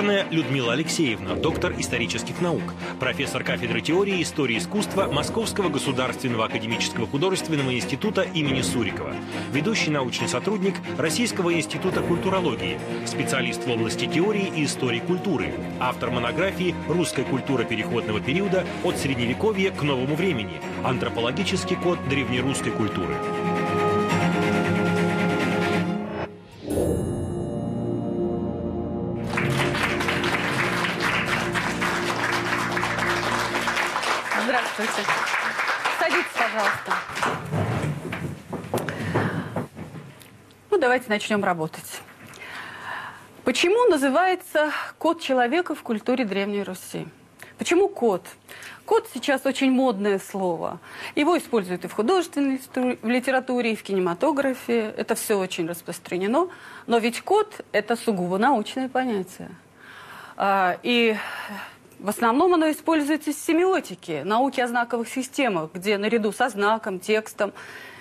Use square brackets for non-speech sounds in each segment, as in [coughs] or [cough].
Черная Людмила Алексеевна, доктор исторических наук, профессор кафедры теории истории искусства Московского государственного академического художественного института имени Сурикова, ведущий научный сотрудник Российского института культурологии, специалист в области теории и истории культуры, автор монографии «Русская культура переходного периода от Средневековья к новому времени. Антропологический код древнерусской культуры». Давайте начнем работать. Почему называется код человека в культуре Древней Руси? Почему код? Код сейчас очень модное слово. Его используют и в художественной литературе, и в кинематографе. Это все очень распространено. Но ведь код – это сугубо научное понятие. А, и в основном оно используется в семиотике, науки о знаковых системах, где наряду со знаком, текстом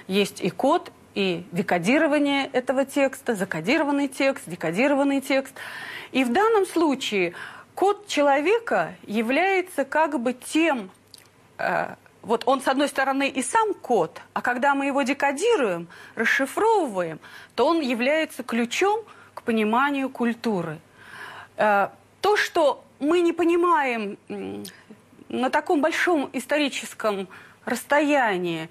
есть и код, и декодирование этого текста, закодированный текст, декодированный текст. И в данном случае код человека является как бы тем, э, вот он с одной стороны и сам код, а когда мы его декодируем, расшифровываем, то он является ключом к пониманию культуры. Э, то, что мы не понимаем на таком большом историческом расстоянии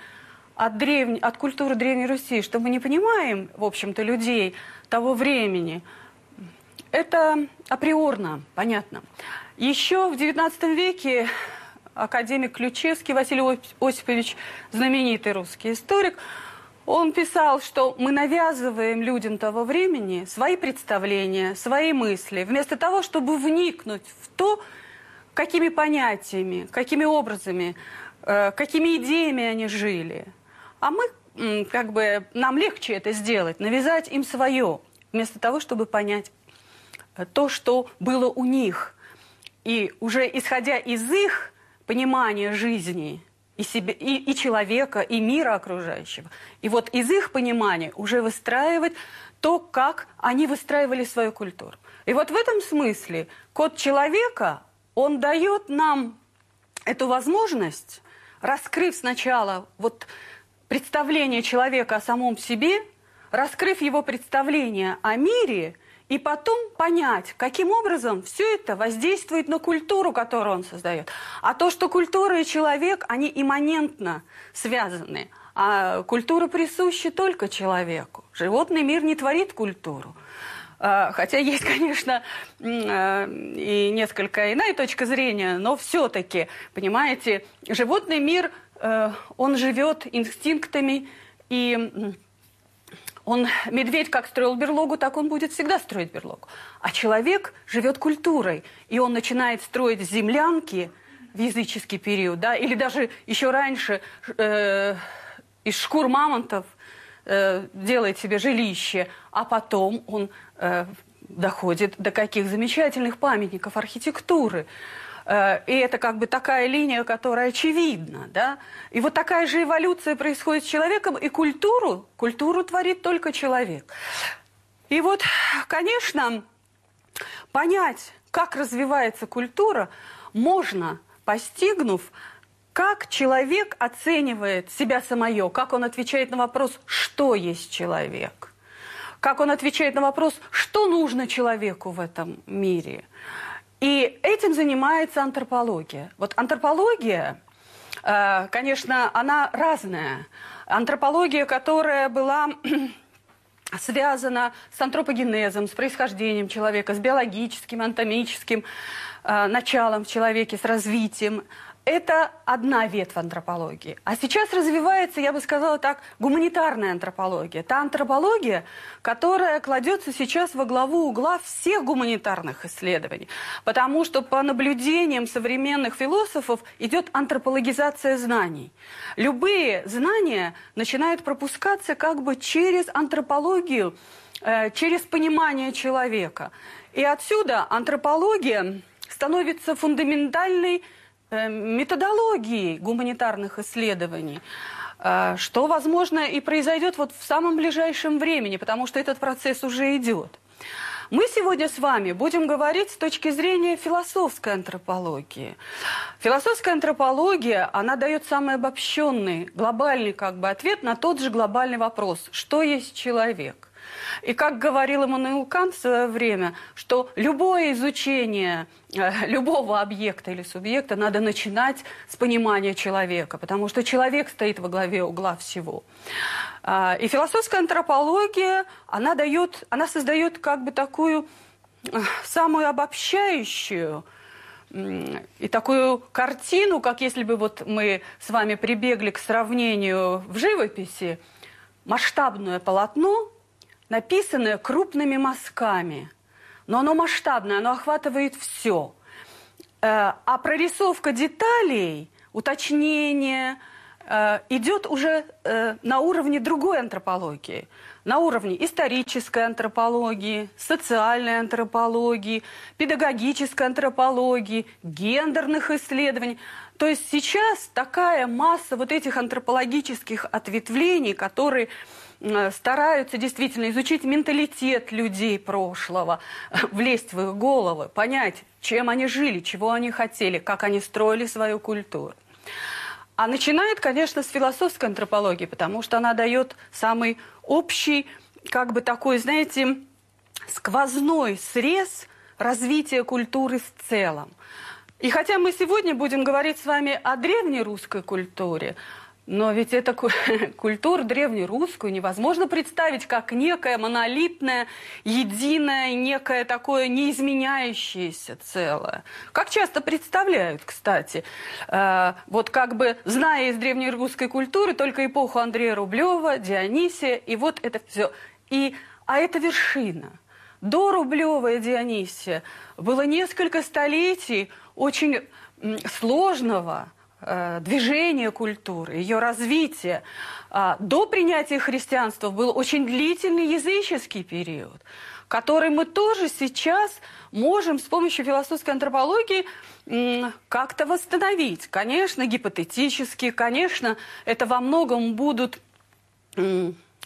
от, древней, от культуры Древней Руси, что мы не понимаем, в общем-то, людей того времени, это априорно, понятно. Еще в XIX веке академик Ключевский Василий Осипович, знаменитый русский историк, он писал, что мы навязываем людям того времени свои представления, свои мысли, вместо того, чтобы вникнуть в то, какими понятиями, какими образами, э, какими идеями они жили. А мы, как бы, нам легче это сделать, навязать им свое, вместо того, чтобы понять э, то, что было у них. И уже исходя из их понимания жизни – и, себе, и, и человека, и мира окружающего. И вот из их понимания уже выстраивать то, как они выстраивали свою культуру. И вот в этом смысле код человека, он дает нам эту возможность, раскрыв сначала вот представление человека о самом себе, раскрыв его представление о мире – и потом понять, каким образом все это воздействует на культуру, которую он создает. А то, что культура и человек, они имманентно связаны. А культура присуща только человеку. Животный мир не творит культуру. А, хотя есть, [laughs] конечно, а, и несколько иная точка зрения, но все-таки, понимаете, животный мир, э, он живет инстинктами и он, медведь как строил берлогу, так он будет всегда строить берлогу. А человек живет культурой, и он начинает строить землянки в языческий период, да, или даже еще раньше э, из шкур мамонтов э, делает себе жилище, а потом он э, доходит до каких замечательных памятников архитектуры. Э, и это как бы такая линия, которая очевидна, да. И вот такая же эволюция происходит с человеком, и культуру, культуру творит только человек. И вот, конечно, понять, как развивается культура, можно, постигнув, как человек оценивает себя самое, как он отвечает на вопрос, что есть человек, как он отвечает на вопрос, что нужно человеку в этом мире – и этим занимается антропология. Вот антропология, э, конечно, она разная. Антропология, которая была [clears throat] связана с антропогенезом, с происхождением человека, с биологическим, анатомическим э, началом в человеке, с развитием это одна ветвь антропологии. А сейчас развивается, я бы сказала так, гуманитарная антропология. Та антропология, которая кладется сейчас во главу угла всех гуманитарных исследований. Потому что по наблюдениям современных философов идет антропологизация знаний. Любые знания начинают пропускаться как бы через антропологию, э, через понимание человека. И отсюда антропология становится фундаментальной Э, методологии гуманитарных исследований, э, что, возможно, и произойдет вот в самом ближайшем времени, потому что этот процесс уже идет. Мы сегодня с вами будем говорить с точки зрения философской антропологии. Философская антропология, она дает самый обобщенный, глобальный как бы ответ на тот же глобальный вопрос, что есть человек. И как говорил Эммануил Кант в свое время, что любое изучение э, любого объекта или субъекта надо начинать с понимания человека, потому что человек стоит во главе угла всего. А, и философская антропология, она, дает, она создает как бы такую э, самую обобщающую и такую картину, как если бы вот мы с вами прибегли к сравнению в живописи, масштабное полотно, написанное крупными мазками. Но оно масштабное, оно охватывает все. Э, а прорисовка деталей, уточнение э, идет уже э, на уровне другой антропологии. На уровне исторической антропологии, социальной антропологии, педагогической антропологии, гендерных исследований. То есть сейчас такая масса вот этих антропологических ответвлений, которые стараются действительно изучить менталитет людей прошлого, [laughs] влезть в их головы, понять, чем они жили, чего они хотели, как они строили свою культуру. А начинает, конечно, с философской антропологии, потому что она дает самый общий, как бы такой, знаете, сквозной срез развития культуры в целом. И хотя мы сегодня будем говорить с вами о древней русской культуре, но ведь эту [laughs] культуру древнерусскую невозможно представить как некое монолитное, единое, некое такое неизменяющееся целое. Как часто представляют, кстати. Э, вот как бы, зная из древнерусской культуры только эпоху Андрея Рублева, Дионисия, и вот это все. И, а это вершина. До Рублева и Дионисия было несколько столетий очень сложного, движение культуры, ее развитие. А, до принятия христианства был очень длительный языческий период, который мы тоже сейчас можем с помощью философской антропологии как-то восстановить. Конечно, гипотетически, конечно, это во многом будут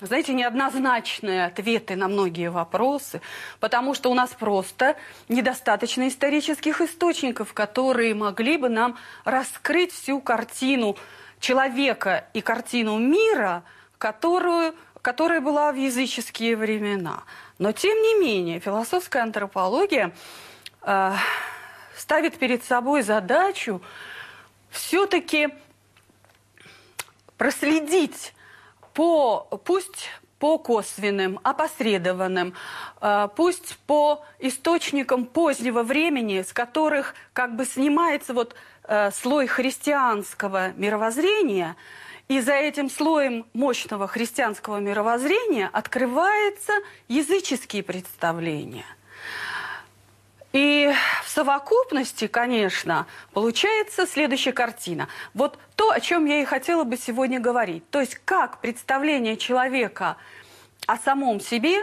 знаете, неоднозначные ответы на многие вопросы, потому что у нас просто недостаточно исторических источников, которые могли бы нам раскрыть всю картину человека и картину мира, которую, которая была в языческие времена. Но, тем не менее, философская антропология э, ставит перед собой задачу все-таки проследить по, пусть по косвенным, опосредованным, э, пусть по источникам позднего времени, с которых как бы снимается вот э, слой христианского мировоззрения, и за этим слоем мощного христианского мировоззрения открываются языческие представления – и в совокупности, конечно, получается следующая картина. Вот то, о чем я и хотела бы сегодня говорить. То есть как представление человека о самом себе,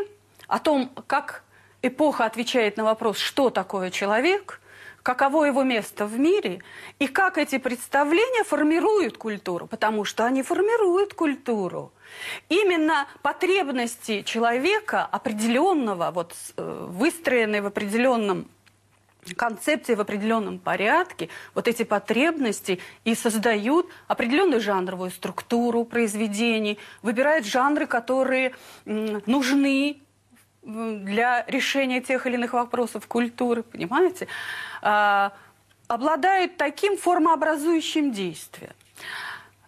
о том, как эпоха отвечает на вопрос, что такое человек, каково его место в мире, и как эти представления формируют культуру, потому что они формируют культуру. Именно потребности человека определенного, вот, э, выстроенные в определенном концепции в определенном порядке, вот эти потребности и создают определенную жанровую структуру произведений, выбирают жанры, которые нужны для решения тех или иных вопросов культуры, понимаете, а, обладают таким формообразующим действием.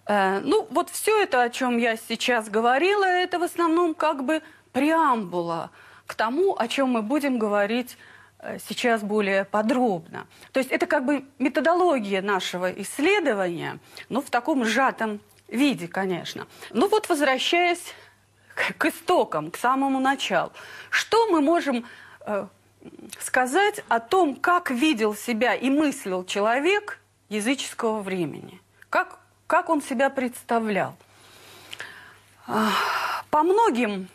А, ну, вот все это, о чем я сейчас говорила, это в основном как бы преамбула к тому, о чем мы будем говорить сейчас более подробно. То есть это как бы методология нашего исследования, но в таком сжатом виде, конечно. Ну вот возвращаясь к истокам, к самому началу. Что мы можем э, сказать о том, как видел себя и мыслил человек языческого времени? Как, как он себя представлял? По многим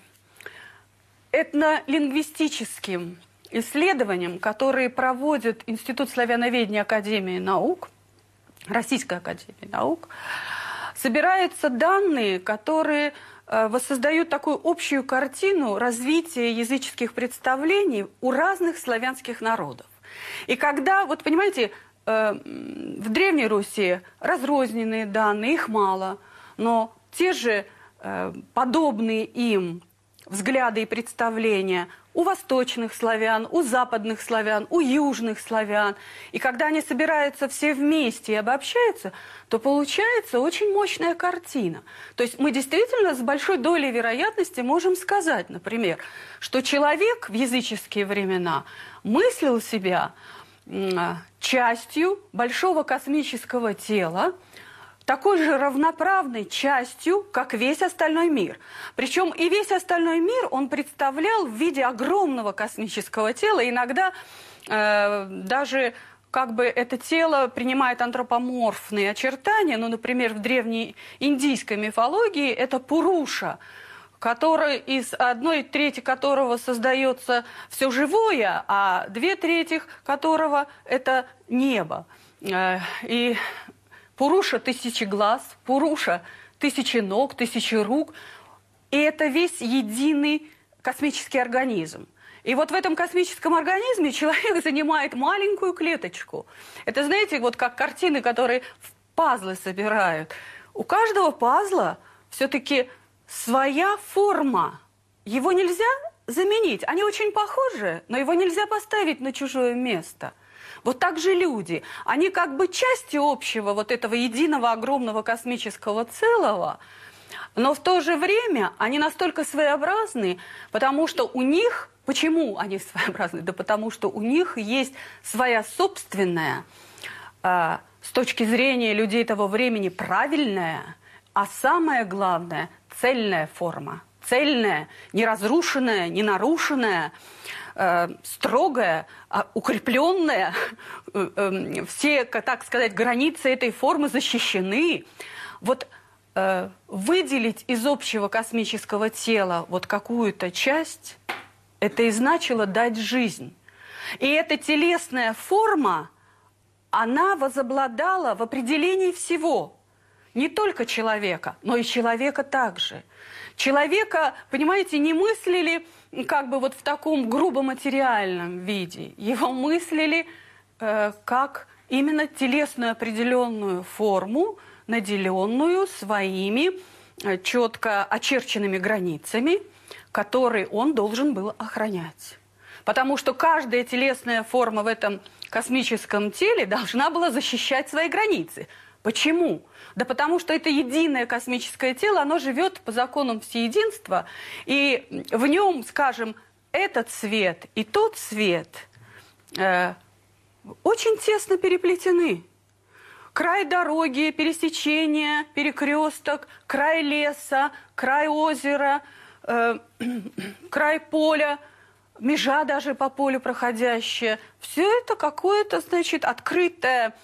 этнолингвистическим исследованиям, которые проводит Институт славяноведения Академии наук, Российская Академия наук, собираются данные, которые э, воссоздают такую общую картину развития языческих представлений у разных славянских народов. И когда, вот понимаете, э, в Древней Руси разрозненные данные, их мало, но те же э, подобные им взгляды и представления у восточных славян, у западных славян, у южных славян. И когда они собираются все вместе и обобщаются, то получается очень мощная картина. То есть мы действительно с большой долей вероятности можем сказать, например, что человек в языческие времена мыслил себя частью большого космического тела, такой же равноправной частью, как весь остальной мир. Причем и весь остальной мир он представлял в виде огромного космического тела, иногда э, даже как бы это тело принимает антропоморфные очертания, ну, например, в древней индийской мифологии это Пуруша, который из одной трети которого создается все живое, а две трети которого это небо. Э, и Пуруша – тысячи глаз, Пуруша – тысячи ног, тысячи рук. И это весь единый космический организм. И вот в этом космическом организме человек [laughs] занимает маленькую клеточку. Это, знаете, вот как картины, которые в пазлы собирают. У каждого пазла все-таки своя форма. Его нельзя заменить. Они очень похожи, но его нельзя поставить на чужое место – вот так же люди. Они как бы части общего вот этого единого огромного космического целого, но в то же время они настолько своеобразны, потому что у них... Почему они [laughs] своеобразны? Да потому что у них есть своя собственная, э, с точки зрения людей того времени, правильная, а самое главное, цельная форма. Цельная, не разрушенная, не нарушенная э, строгая, а укрепленная, э, э, все, так сказать, границы этой формы защищены. Вот э, выделить из общего космического тела вот какую-то часть, это и значило дать жизнь. И эта телесная форма, она возобладала в определении всего. Не только человека, но и человека также. Человека, понимаете, не мыслили как бы вот в таком грубо материальном виде. Его мыслили э, как именно телесную определенную форму, наделенную своими э, четко очерченными границами, которые он должен был охранять. Потому что каждая телесная форма в этом космическом теле должна была защищать свои границы. Почему? Да потому что это единое космическое тело, оно живет по законам всеединства, и в нем, скажем, этот свет и тот свет э, очень тесно переплетены. Край дороги, пересечение, перекресток, край леса, край озера, э, [clears throat] край поля, межа даже по полю проходящая. Все это какое-то, значит, открытое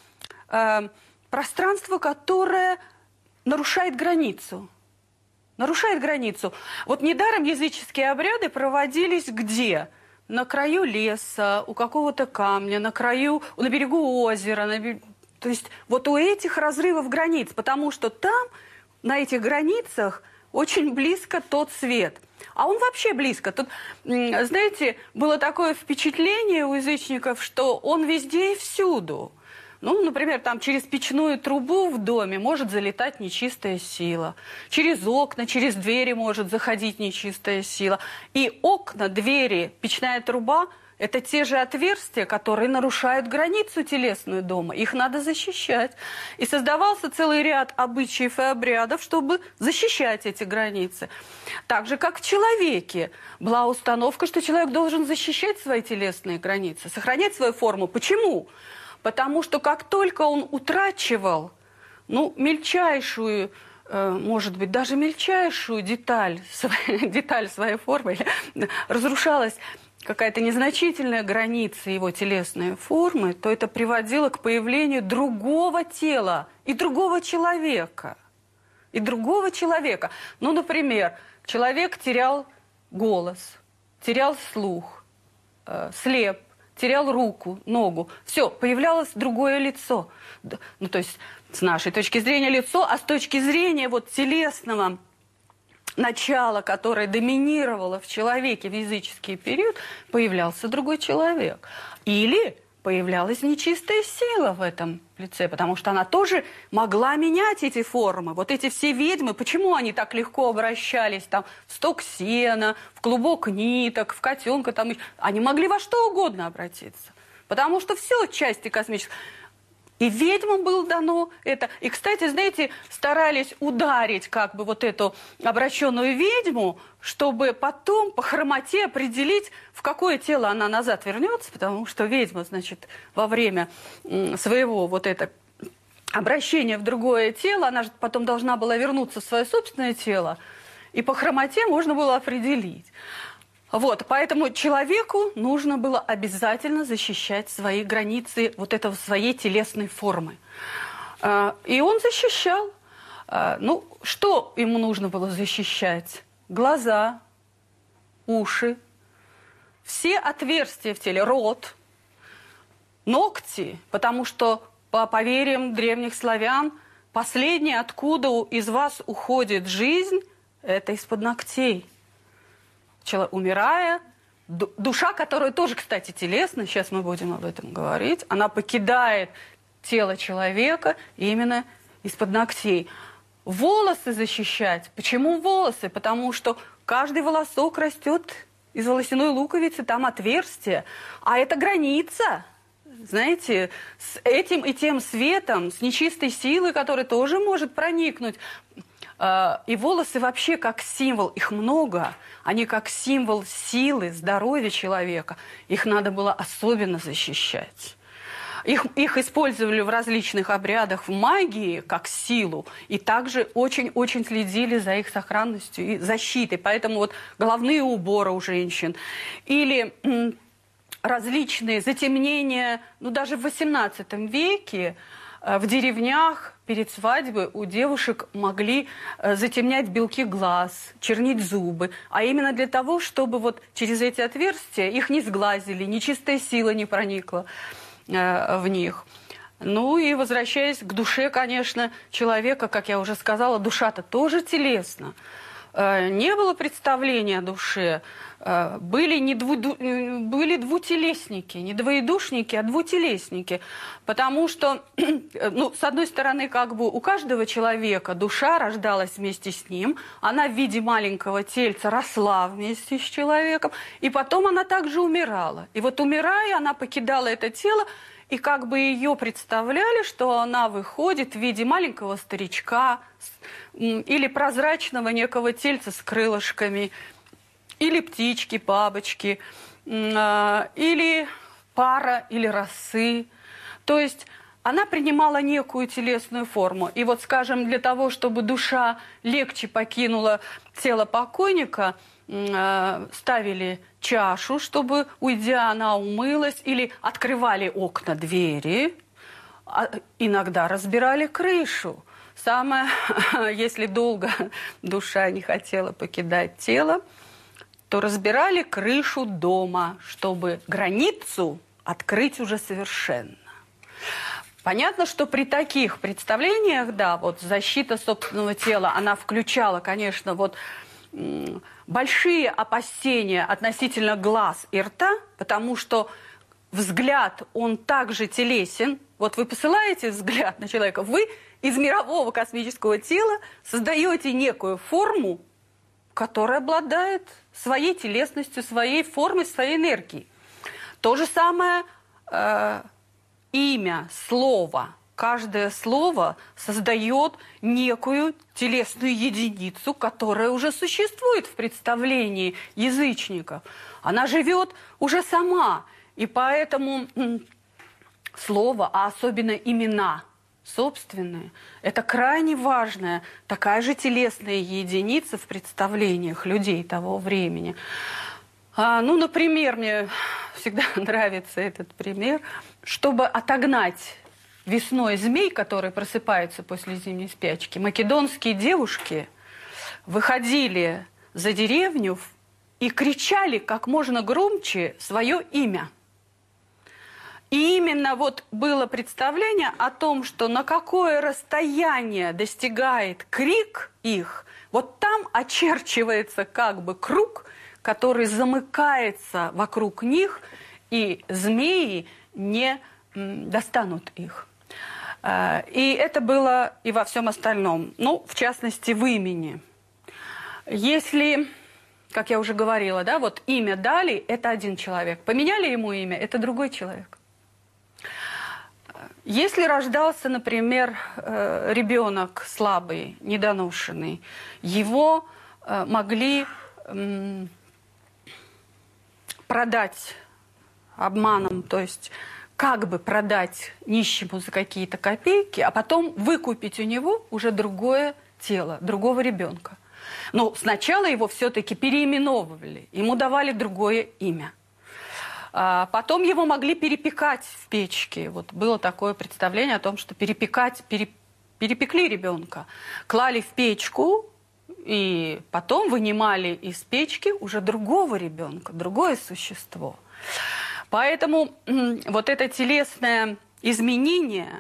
э, пространство, которое нарушает границу. Нарушает границу. Вот недаром языческие обряды проводились где? На краю леса, у какого-то камня, на краю, на берегу озера. На... То есть вот у этих разрывов границ, потому что там, на этих границах, очень близко тот свет. А он вообще близко. Тут, знаете, было такое впечатление у язычников, что он везде и всюду. Ну, например, там через печную трубу в доме может залетать нечистая сила. Через окна, через двери может заходить нечистая сила. И окна, двери, печная труба – это те же отверстия, которые нарушают границу телесную дома. Их надо защищать. И создавался целый ряд обычаев и обрядов, чтобы защищать эти границы. Так же, как в человеке была установка, что человек должен защищать свои телесные границы, сохранять свою форму. Почему? Потому что как только он утрачивал, ну, мельчайшую, э, может быть, даже мельчайшую деталь, [laughs] деталь своей формы, [laughs] разрушалась какая-то незначительная граница его телесной формы, то это приводило к появлению другого тела и другого человека. И другого человека. Ну, например, человек терял голос, терял слух, э, слеп, терял руку, ногу. Все, появлялось другое лицо. Ну, то есть, с нашей точки зрения лицо, а с точки зрения вот телесного начало, которое доминировало в человеке в языческий период, появлялся другой человек. Или появлялась нечистая сила в этом лице, потому что она тоже могла менять эти формы. Вот эти все ведьмы, почему они так легко обращались там в сток сена, в клубок ниток, в котенка, там, они могли во что угодно обратиться. Потому что все части космические. И ведьмам было дано это. И, кстати, знаете, старались ударить как бы вот эту обращенную ведьму, чтобы потом по хромоте определить, в какое тело она назад вернется, потому что ведьма, значит, во время своего вот это обращения в другое тело, она же потом должна была вернуться в свое собственное тело, и по хромоте можно было определить. Вот, поэтому человеку нужно было обязательно защищать свои границы вот этого своей телесной формы. А, и он защищал. А, ну, что ему нужно было защищать? Глаза, уши, все отверстия в теле, рот, ногти, потому что по поверьям древних славян, последнее, откуда из вас уходит жизнь, это из-под ногтей умирая, душа, которая тоже, кстати, телесна, сейчас мы будем об этом говорить, она покидает тело человека именно из-под ногтей. Волосы защищать. Почему волосы? Потому что каждый волосок растет из волосяной луковицы, там отверстие. А это граница, знаете, с этим и тем светом, с нечистой силой, которая тоже может проникнуть. А, и волосы вообще как символ, их много – они как символ силы, здоровья человека. Их надо было особенно защищать. Их, их использовали в различных обрядах в магии как силу, и также очень-очень следили за их сохранностью и защитой. Поэтому вот головные уборы у женщин или различные затемнения, ну даже в XVIII веке Э, в деревнях перед свадьбой у девушек могли э, затемнять белки глаз, чернить зубы, а именно для того, чтобы вот через эти отверстия их не сглазили, нечистая сила не проникла э, в них. Ну и возвращаясь к душе, конечно, человека, как я уже сказала, душа-то тоже телесна. Не было представления о душе. Э, были, не дву, э, были двутелесники, не двоедушники, а двутелесники. Потому что, [clears throat] ну, с одной стороны, как бы у каждого человека душа рождалась вместе с ним, она в виде маленького тельца росла вместе с человеком, и потом она также умирала. И вот умирая, она покидала это тело, и как бы ее представляли, что она выходит в виде маленького старичка или прозрачного некого тельца с крылышками – или птички, бабочки, а, или пара, или росы. То есть она принимала некую телесную форму. И вот, скажем, для того, чтобы душа легче покинула тело покойника, а, ставили чашу, чтобы, уйдя, она умылась, или открывали окна, двери, а иногда разбирали крышу. Самое, [laughs] если долго [laughs] душа не хотела покидать тело, то разбирали крышу дома, чтобы границу открыть уже совершенно. Понятно, что при таких представлениях, да, вот защита собственного тела, она включала, конечно, вот большие опасения относительно глаз и рта, потому что взгляд, он также телесен. Вот вы посылаете взгляд на человека, вы из мирового космического тела создаете некую форму, которая обладает своей телесностью, своей формой, своей энергией. То же самое э, имя, слово. Каждое слово создает некую телесную единицу, которая уже существует в представлении язычников. Она живет уже сама. И поэтому слово, а особенно имена – собственные. Это крайне важная, такая же телесная единица в представлениях людей того времени. А, ну, например, мне всегда [laughs] нравится этот пример. Чтобы отогнать весной змей, которые просыпаются после зимней спячки, македонские девушки выходили за деревню и кричали как можно громче свое имя. И именно вот было представление о том, что на какое расстояние достигает крик их, вот там очерчивается как бы круг, который замыкается вокруг них, и змеи не достанут их. Э, и это было и во всем остальном, ну, в частности, в имени. Если, как я уже говорила, да, вот имя дали, это один человек. Поменяли ему имя, это другой человек. Если рождался, например, э, ребенок слабый, недоношенный, его э, могли продать обманом, то есть как бы продать нищему за какие-то копейки, а потом выкупить у него уже другое тело, другого ребенка. Но сначала его все-таки переименовывали, ему давали другое имя. А потом его могли перепекать в печке. Вот было такое представление о том, что перепекать, пере, перепекли ребенка, клали в печку, и потом вынимали из печки уже другого ребенка, другое существо. Поэтому вот это телесное изменение,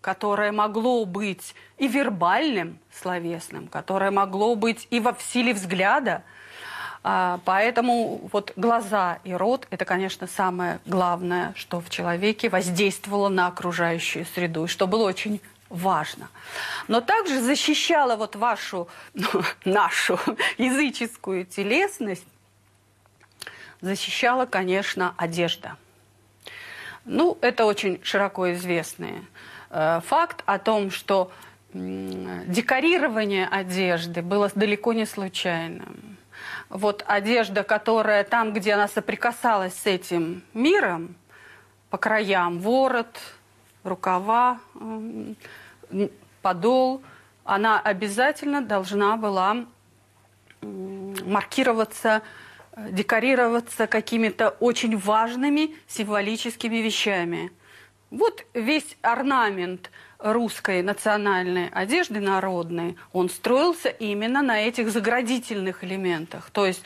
которое могло быть и вербальным, словесным, которое могло быть и во в силе взгляда, а, Поэтому вот глаза и рот – это, конечно, самое главное, что в человеке воздействовало на окружающую среду, и что было очень важно. Но также защищала вот вашу, ну, [laughs] нашу языческую телесность защищала, конечно, одежда. Ну, это очень широко известный э, факт о том, что э, декорирование одежды было далеко не случайным. Вот одежда, которая там, где она соприкасалась с этим миром, по краям ворот, рукава, э, подол, она обязательно должна была маркироваться декорироваться какими-то очень важными символическими вещами. Вот весь орнамент русской национальной одежды народной, он строился именно на этих заградительных элементах. То есть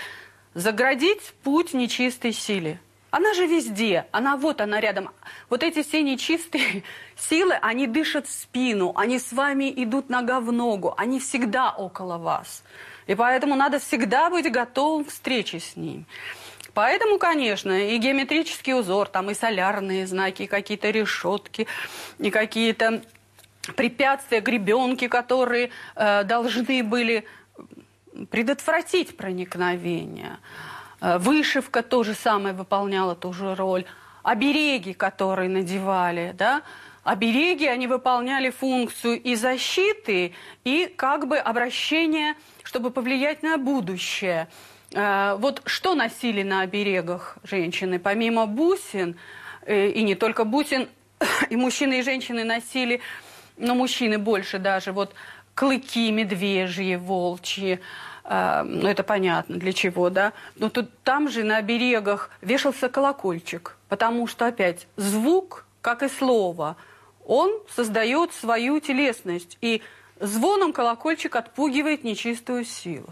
заградить путь нечистой силе. Она же везде, она вот она рядом. Вот эти все нечистые [laughs] силы, они дышат в спину, они с вами идут нога в ногу, они всегда около вас. И поэтому надо всегда быть готовым к встрече с ним. Поэтому, конечно, и геометрический узор, там и солярные знаки, и какие-то решетки, и какие-то препятствия, гребенки, которые э, должны были предотвратить проникновение. Э, вышивка тоже самое выполняла ту же роль. Обереги, которые надевали, да, обереги, они выполняли функцию и защиты, и как бы обращения чтобы повлиять на будущее. Э, вот что носили на оберегах женщины? Помимо бусин, э, и не только бусин, [coughs] и мужчины, и женщины носили, но мужчины больше даже, вот клыки медвежьи, волчьи, э, ну это понятно для чего, да. Но тут там же на оберегах вешался колокольчик, потому что опять звук, как и слово, он создает свою телесность. И звоном колокольчик отпугивает нечистую силу.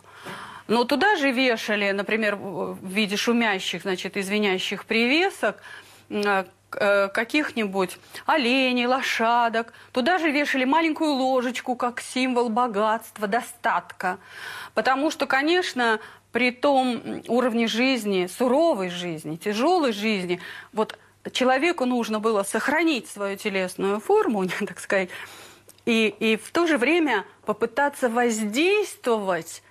Но туда же вешали, например, в виде шумящих, значит, извиняющих привесок, э, э, каких-нибудь оленей, лошадок. Туда же вешали маленькую ложечку как символ богатства, достатка. Потому что, конечно, при том уровне жизни, суровой жизни, тяжелой жизни, вот человеку нужно было сохранить свою телесную форму, [laughs] так сказать, и, и в то же время попытаться воздействовать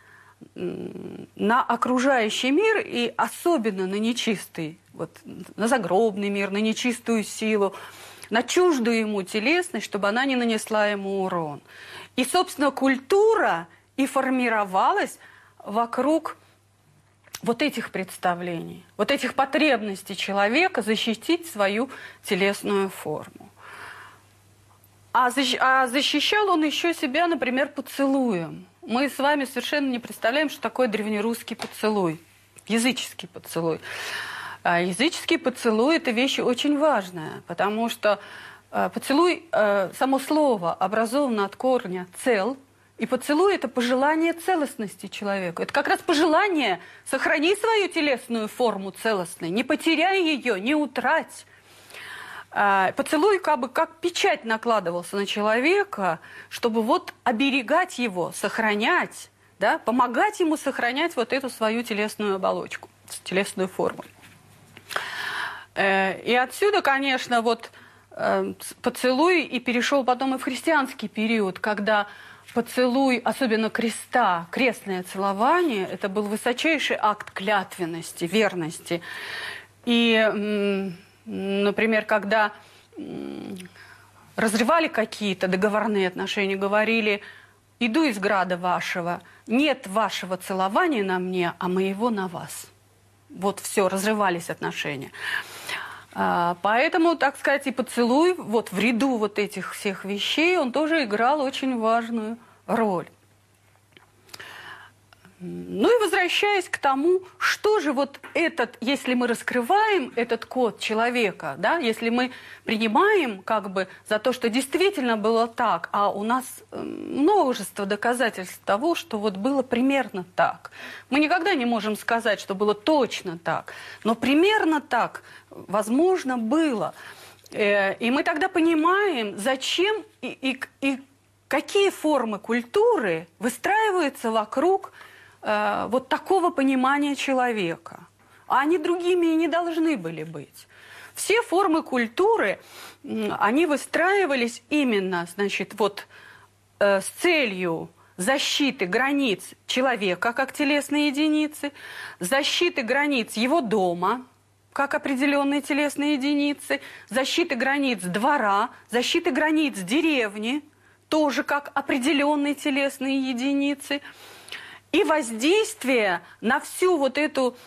на окружающий мир и особенно на нечистый, вот, на загробный мир, на нечистую силу, на чуждую ему телесность, чтобы она не нанесла ему урон. И, собственно, культура и формировалась вокруг вот этих представлений, вот этих потребностей человека защитить свою телесную форму. А, защ... а защищал он еще себя, например, поцелуем. Мы с вами совершенно не представляем, что такое древнерусский поцелуй, языческий поцелуй. А языческий поцелуй – это вещь очень важная, потому что э, поцелуй, э, само слово образовано от корня «цел», и поцелуй – это пожелание целостности человека. Это как раз пожелание сохрани свою телесную форму целостной, не потеряй ее, не утрать. А, поцелуй как бы как печать накладывался на человека, чтобы вот оберегать его, сохранять, да, помогать ему сохранять вот эту свою телесную оболочку, телесную форму. Э, и отсюда, конечно, вот э, поцелуй и перешел потом и в христианский период, когда поцелуй, особенно креста, крестное целование, это был высочайший акт клятвенности, верности. И Например, когда разрывали какие-то договорные отношения, говорили, иду из града вашего, нет вашего целования на мне, а моего на вас. Вот все, разрывались отношения. А, поэтому, так сказать, и поцелуй вот в ряду вот этих всех вещей, он тоже играл очень важную роль. Ну и возвращаясь к тому, что же вот этот, если мы раскрываем этот код человека, да, если мы принимаем как бы за то, что действительно было так, а у нас эм, множество доказательств того, что вот было примерно так. Мы никогда не можем сказать, что было точно так, но примерно так, возможно, было. Э, и мы тогда понимаем, зачем и, и, и какие формы культуры выстраиваются вокруг э, вот такого понимания человека. А они другими и не должны были быть. Все формы культуры, они выстраивались именно, значит, вот э, с целью защиты границ человека как телесной единицы, защиты границ его дома как определенные телесные единицы, защиты границ двора, защиты границ деревни тоже как определенные телесные единицы – и воздействие на всю вот эту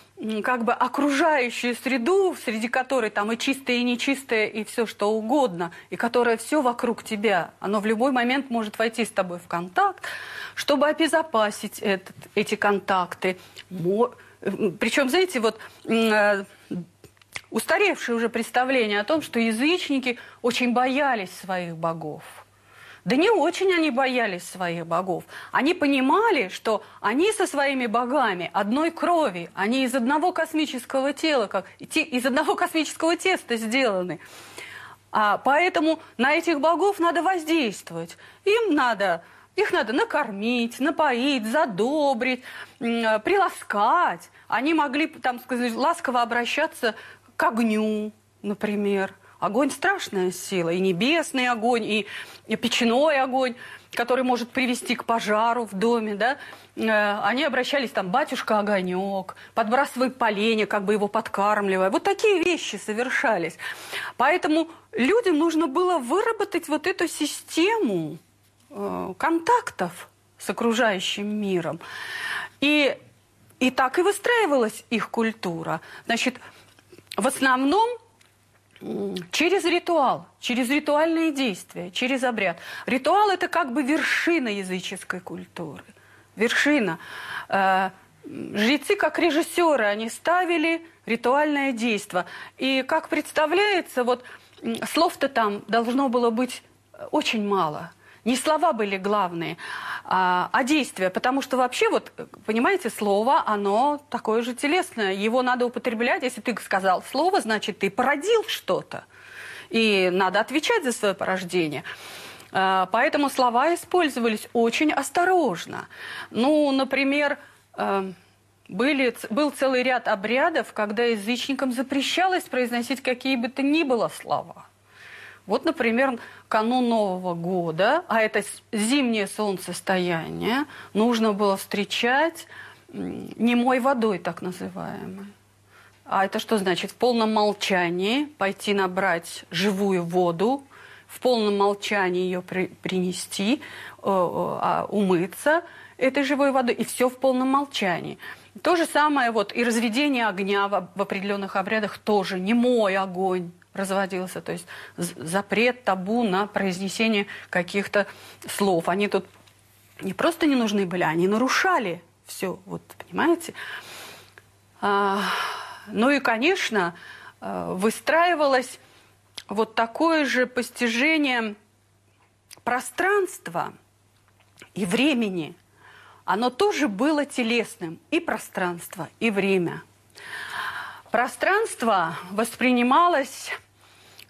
как бы окружающую среду, среди которой там и чистое, и нечистое, и все что угодно, и которое все вокруг тебя, оно в любой момент может войти с тобой в контакт, чтобы обезопасить этот, эти контакты. Причем, знаете, вот э, устаревшее уже представление о том, что язычники очень боялись своих богов. Да не очень они боялись своих богов. Они понимали, что они со своими богами одной крови, они из одного космического тела, как из одного [laughs] космического теста сделаны. А поэтому на этих богов надо воздействовать. Им надо, их надо накормить, напоить, задобрить, приласкать. Они могли, там сказать, ласково обращаться к огню, например. Огонь – страшная сила, и небесный огонь, и, и печной огонь, который может привести к пожару в доме, да. Э, они обращались там, батюшка огонек, подбрасывай поленья, как бы его подкармливая. Вот такие вещи совершались. Поэтому людям нужно было выработать вот эту систему э, контактов с окружающим миром. И, и так и выстраивалась их культура. Значит, в основном Через ритуал, через ритуальные действия, через обряд. Ритуал – это как бы вершина языческой культуры. Вершина. Э, жрецы, как режиссеры, они ставили ритуальное действие. И, как представляется, вот слов-то там должно было быть очень мало – не слова были главные, а, а действия. Потому что вообще, вот, понимаете, слово, оно такое же телесное. Его надо употреблять. Если ты сказал слово, значит, ты породил что-то. И надо отвечать за свое порождение. А, поэтому слова использовались очень осторожно. Ну, например, а, были, был целый ряд обрядов, когда язычникам запрещалось произносить какие бы то ни было слова. Вот, например, канун Нового года, а это зимнее солнцестояние, нужно было встречать немой водой, так называемой. А это что значит? В полном молчании пойти набрать живую воду, в полном молчании ее при, принести, э, э, умыться этой живой водой, и все в полном молчании. То же самое вот и разведение огня в, в определенных обрядах тоже, не мой огонь, разводился. То есть запрет, табу на произнесение каких-то слов. Они тут не просто не нужны были, они нарушали все. Вот, понимаете? А, ну и, конечно, а, выстраивалось вот такое же постижение пространства и времени. Оно тоже было телесным. И пространство, и время. Пространство воспринималось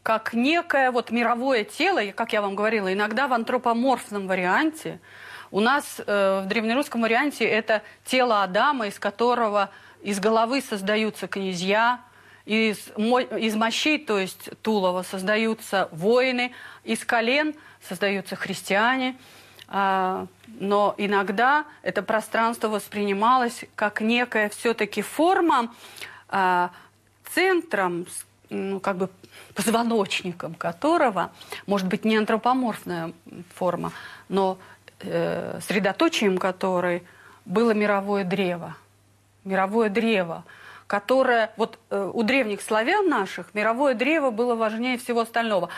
как некое вот мировое тело, и, как я вам говорила, иногда в антропоморфном варианте. У нас э, в древнерусском варианте это тело Адама, из которого из головы создаются князья, из, из мощей, то есть Тулова, создаются воины, из колен создаются христиане. А, но иногда это пространство воспринималось как некая все-таки форма, центром, ну, как бы позвоночником которого, может быть, не антропоморфная форма, но э, средоточием которой было мировое древо. Мировое древо, которое, вот э, у древних славян наших мировое древо было важнее всего остального.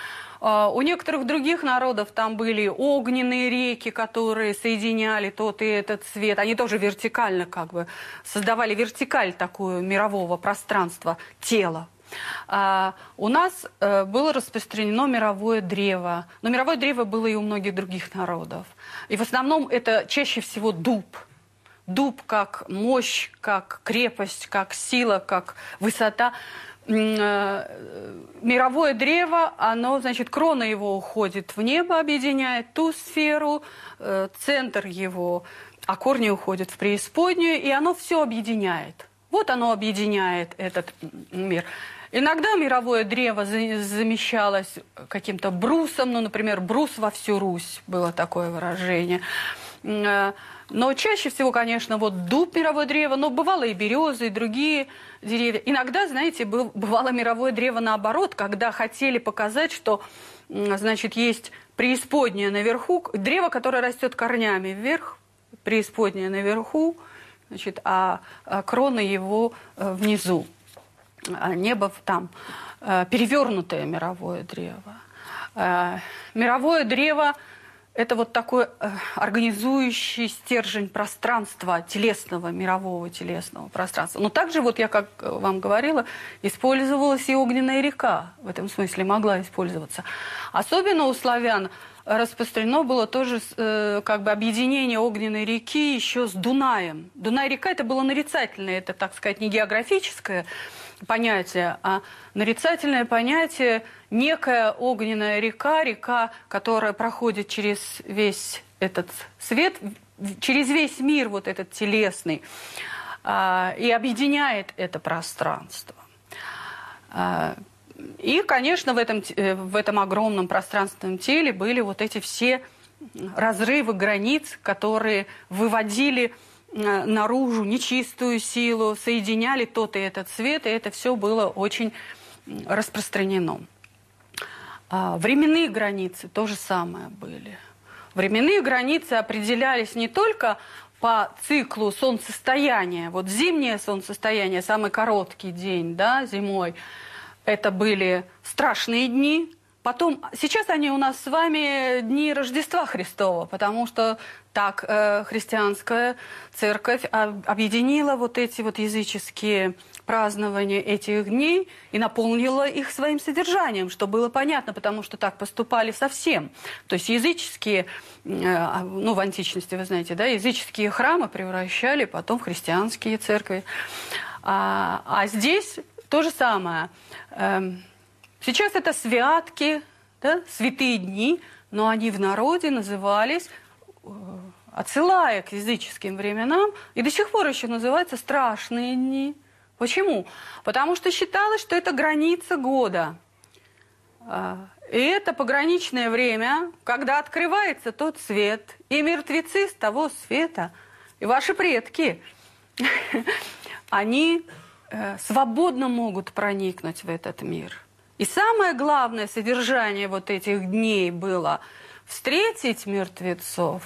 Э, у некоторых других народов там были огненные реки, которые соединяли тот и этот свет. Они тоже вертикально как бы создавали вертикаль такую мирового пространства, тела. А у нас э, было распространено мировое древо. Но мировое древо было и у многих других народов. И в основном это чаще всего дуб – дуб как мощь, как крепость, как сила, как высота. Э, мировое древо, оно, значит, крона его уходит в небо, объединяет ту сферу, э, центр его, а корни уходят в преисподнюю, и оно все объединяет. Вот оно объединяет этот мир. Иногда мировое древо замещалось каким-то брусом, ну, например, брус во всю Русь, было такое выражение. Э, но чаще всего, конечно, вот дуб мировое древо, но бывало и березы, и другие деревья. Иногда, знаете, бывало мировое древо наоборот, когда хотели показать, что, значит, есть преисподняя наверху, древо, которое растет корнями вверх, преисподняя наверху, значит, а, а крона его э, внизу, небо там, э, перевернутое мировое древо. Э, мировое древо это вот такой э, организующий стержень пространства телесного, мирового телесного пространства. Но также, вот я как вам говорила, использовалась и огненная река. В этом смысле могла использоваться. Особенно у славян распространено было тоже как бы объединение огненной реки еще с Дунаем. Дунай-река это было нарицательное, это, так сказать, не географическое, понятие, а нарицательное понятие некая огненная река, река, которая проходит через весь этот свет, через весь мир вот этот телесный, а, и объединяет это пространство. А, и, конечно, в этом, э, в этом огромном пространственном теле были вот эти все разрывы границ, которые выводили наружу нечистую силу, соединяли тот и этот цвет, и это все было очень распространено. А временные границы то же самое были. Временные границы определялись не только по циклу солнцестояния. Вот зимнее солнцестояние, самый короткий день да, зимой, это были страшные дни, Потом, сейчас они у нас с вами дни Рождества Христова, потому что так э, христианская церковь объединила вот эти вот языческие празднования этих дней и наполнила их своим содержанием, что было понятно, потому что так поступали совсем. То есть языческие, э, ну в античности, вы знаете, да, языческие храмы превращали потом в христианские церкви. А, а здесь то же самое. Эм, Сейчас это святки, да, святые дни, но они в народе назывались, э, отсылая к языческим временам, и до сих пор еще называются страшные дни. Почему? Потому что считалось, что это граница года. А, и это пограничное время, когда открывается тот свет, и мертвецы с того света, и ваши предки, [laughs] они э, свободно могут проникнуть в этот мир – и самое главное содержание вот этих дней было встретить мертвецов,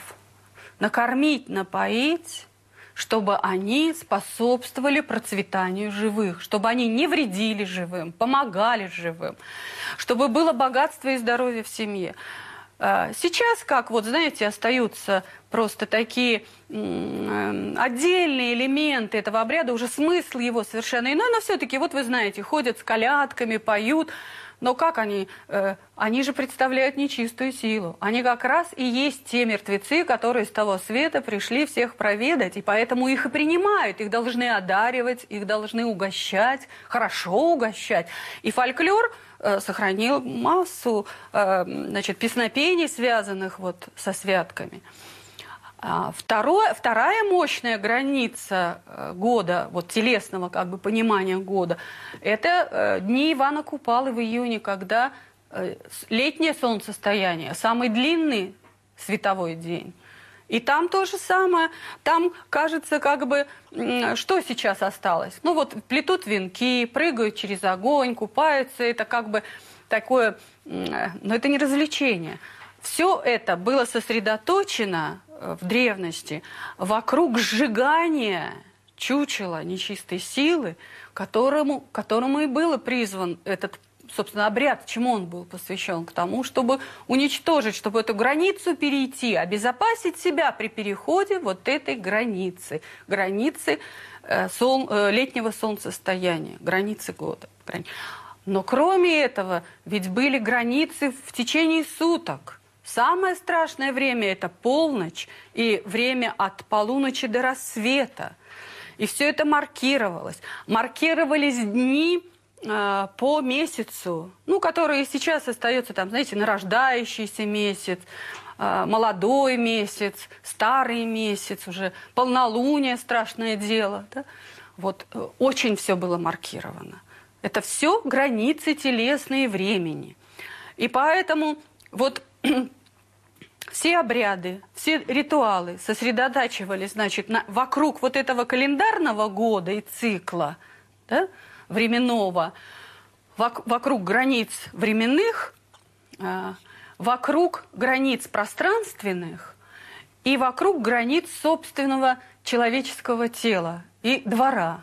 накормить, напоить, чтобы они способствовали процветанию живых, чтобы они не вредили живым, помогали живым, чтобы было богатство и здоровье в семье. А, сейчас, как вот, знаете, остаются просто такие отдельные элементы этого обряда, уже смысл его совершенно иной, но все-таки, вот вы знаете, ходят с колядками, поют, Но как они? Э, они же представляют нечистую силу. Они как раз и есть те мертвецы, которые с того света пришли всех проведать, и поэтому их и принимают. Их должны одаривать, их должны угощать, хорошо угощать. И фольклор э, сохранил массу э, значит, песнопений, связанных вот со святками. А, второе, вторая мощная граница э, года, вот телесного как бы понимания года, это э, дни Ивана Купалы в июне, когда э, летнее солнцестояние, самый длинный световой день. И там то же самое. Там, кажется, как бы, что сейчас осталось? Ну вот плетут венки, прыгают через огонь, купаются. Это как бы такое, но это не развлечение. Все это было сосредоточено в древности вокруг сжигания чучела нечистой силы, которому, которому и был призван этот собственно, обряд, чему он был посвящен? К тому, чтобы уничтожить, чтобы эту границу перейти, обезопасить себя при переходе вот этой границы, границы э, сол, э, летнего солнцестояния, границы года. Но кроме этого, ведь были границы в течение суток – Самое страшное время – это полночь и время от полуночи до рассвета. И все это маркировалось. Маркировались дни э, по месяцу, ну, которые сейчас остаются там, знаете, нарождающийся месяц, э, молодой месяц, старый месяц, уже полнолуние – страшное дело. Да? Вот э, очень все было маркировано. Это все границы телесные времени. И поэтому вот [clears throat] все обряды, все ритуалы сосредотачивались, значит, на, вокруг вот этого календарного года и цикла, да, временного, вок, вокруг границ временных, э, вокруг границ пространственных и вокруг границ собственного человеческого тела и двора.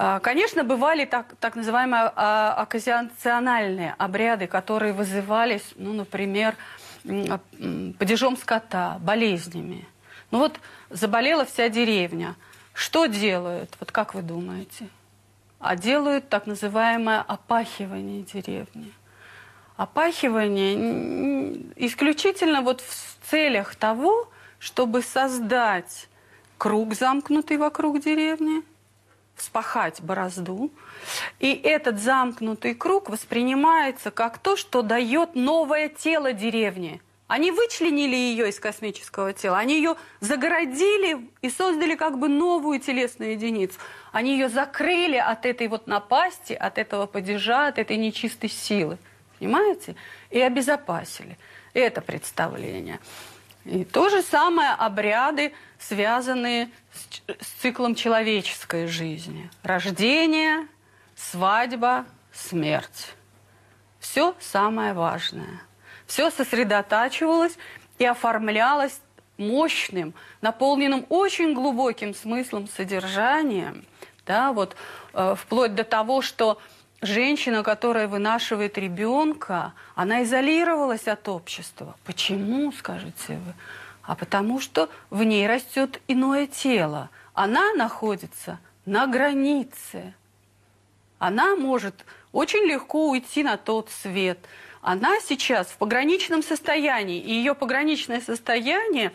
А, конечно, бывали так, так называемые а, окказиональные обряды, которые вызывались, ну, например, падежом скота, болезнями. Ну вот заболела вся деревня. Что делают? Вот как вы думаете? А делают так называемое опахивание деревни. Опахивание исключительно вот в целях того, чтобы создать круг замкнутый вокруг деревни – вспахать борозду. И этот замкнутый круг воспринимается как то, что дает новое тело деревни. Они вычленили ее из космического тела, они ее загородили и создали как бы новую телесную единицу. Они ее закрыли от этой вот напасти, от этого падежа, от этой нечистой силы. Понимаете? И обезопасили. Это представление. И то же самое обряды, связанные с, с циклом человеческой жизни. Рождение, свадьба, смерть. Все самое важное. Все сосредотачивалось и оформлялось мощным, наполненным очень глубоким смыслом, содержанием, да, вот, э, вплоть до того, что женщина, которая вынашивает ребенка, она изолировалась от общества. Почему, скажете вы? А потому что в ней растет иное тело. Она находится на границе. Она может очень легко уйти на тот свет. Она сейчас в пограничном состоянии, и ее пограничное состояние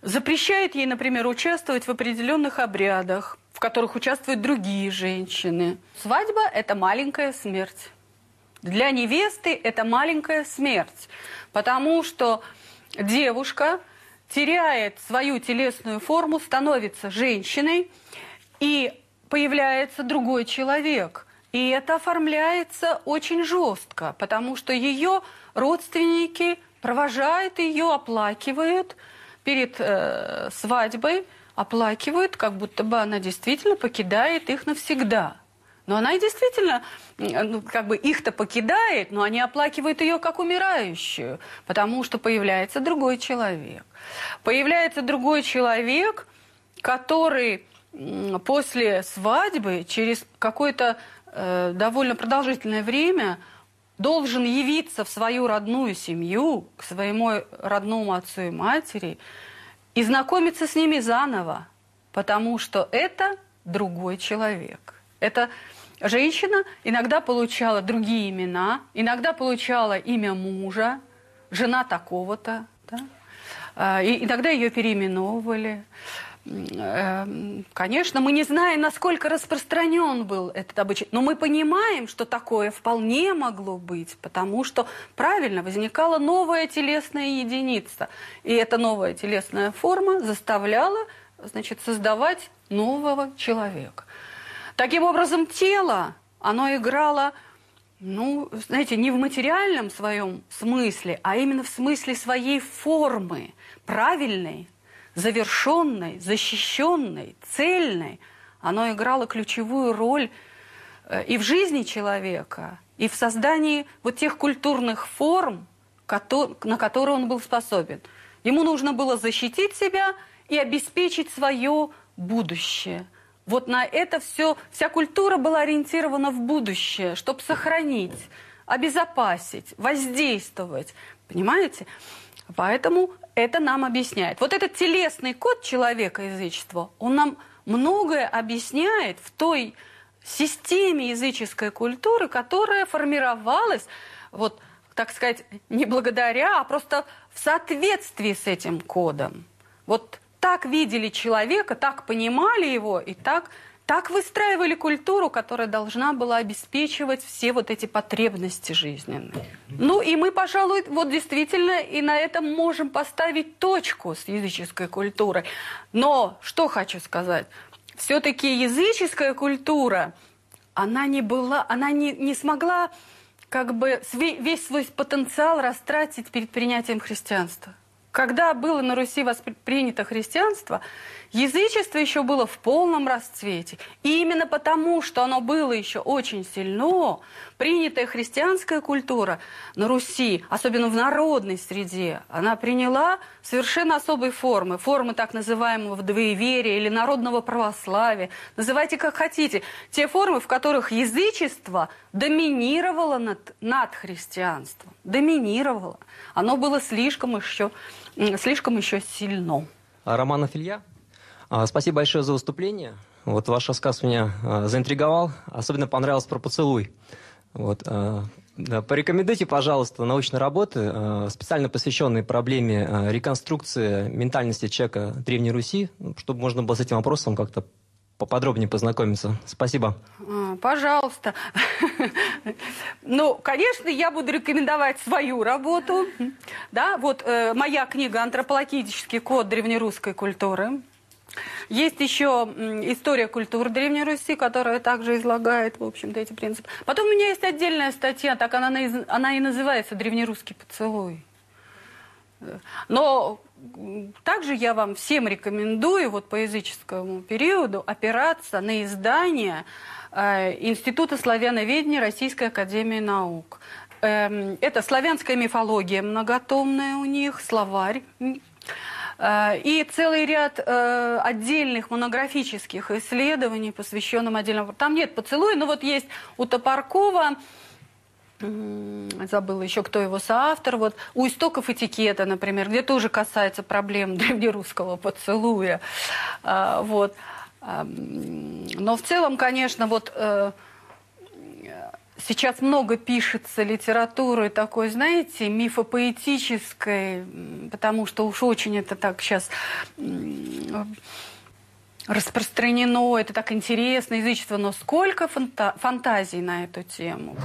запрещает ей, например, участвовать в определенных обрядах, которых участвуют другие женщины. Свадьба – это маленькая смерть. Для невесты это маленькая смерть, потому что девушка теряет свою телесную форму, становится женщиной, и появляется другой человек. И это оформляется очень жестко, потому что ее родственники провожают ее, оплакивают перед э, свадьбой, оплакивают, как будто бы она действительно покидает их навсегда. Но она и действительно, ну, как бы их-то покидает, но они оплакивают ее как умирающую, потому что появляется другой человек. Появляется другой человек, который после свадьбы, через какое-то э, довольно продолжительное время, должен явиться в свою родную семью, к своему родному отцу и матери, и знакомиться с ними заново, потому что это другой человек. Это женщина иногда получала другие имена, иногда получала имя мужа, жена такого-то, да? А, и иногда ее переименовывали. Эм, конечно, мы не знаем, насколько распространен был этот обычай, но мы понимаем, что такое вполне могло быть, потому что правильно возникала новая телесная единица, и эта новая телесная форма заставляла, значит, создавать нового человека. Таким образом, тело, оно играло, ну, знаете, не в материальном своем смысле, а именно в смысле своей формы, правильной, завершенной, защищенной, цельной, оно играло ключевую роль э, и в жизни человека, и в создании вот тех культурных форм, на которые он был способен. Ему нужно было защитить себя и обеспечить свое будущее. Вот на это все, вся культура была ориентирована в будущее, чтобы сохранить, обезопасить, воздействовать. Понимаете? Поэтому это нам объясняет. Вот этот телесный код человека язычества, он нам многое объясняет в той системе языческой культуры, которая формировалась, вот, так сказать, не благодаря, а просто в соответствии с этим кодом. Вот так видели человека, так понимали его и так так выстраивали культуру, которая должна была обеспечивать все вот эти потребности жизненные. Ну и мы, пожалуй, вот действительно и на этом можем поставить точку с языческой культурой. Но что хочу сказать? Все-таки языческая культура, она не была, она не, не смогла как бы весь свой потенциал растратить перед принятием христианства. Когда было на Руси воспринято христианство, Язычество еще было в полном расцвете. И именно потому, что оно было еще очень сильно, принятая христианская культура на Руси, особенно в народной среде, она приняла совершенно особые формы. Формы так называемого двоеверия или народного православия. Называйте как хотите. Те формы, в которых язычество доминировало над, над христианством. Доминировало. Оно было слишком еще, слишком еще сильно. А Романов Илья? А, спасибо большое за выступление. Вот ваш рассказ меня а, заинтриговал. Особенно понравился про поцелуй. Вот, а, порекомендуйте, пожалуйста, научные работы, специально посвященные проблеме реконструкции ментальности человека Древней Руси, чтобы можно было с этим вопросом как-то поподробнее познакомиться. Спасибо. Пожалуйста. [laughs] Ну, конечно, я буду рекомендовать свою работу. Да, вот э, моя книга «Антропологический код древнерусской культуры». Есть еще история культуры Древней Руси, которая также излагает, в общем-то, эти принципы. Потом у меня есть отдельная статья, так она, она и называется «Древнерусский поцелуй». Но также я вам всем рекомендую вот по языческому периоду опираться на издание э, Института славяноведения Российской Академии Наук. Э, это славянская мифология многотомная у них, словарь и целый ряд э, отдельных монографических исследований, посвященных отдельно... Там нет поцелуя, но вот есть у Топоркова, забыла еще, кто его соавтор, вот у истоков этикета, например, где тоже касается проблем [laughs] древнерусского поцелуя. Э, вот. Но в целом, конечно, вот Сейчас много пишется литературы такой, знаете, мифопоэтической, потому что уж очень это так сейчас распространено, это так интересно, язычество, но сколько фанта фантазий на эту тему.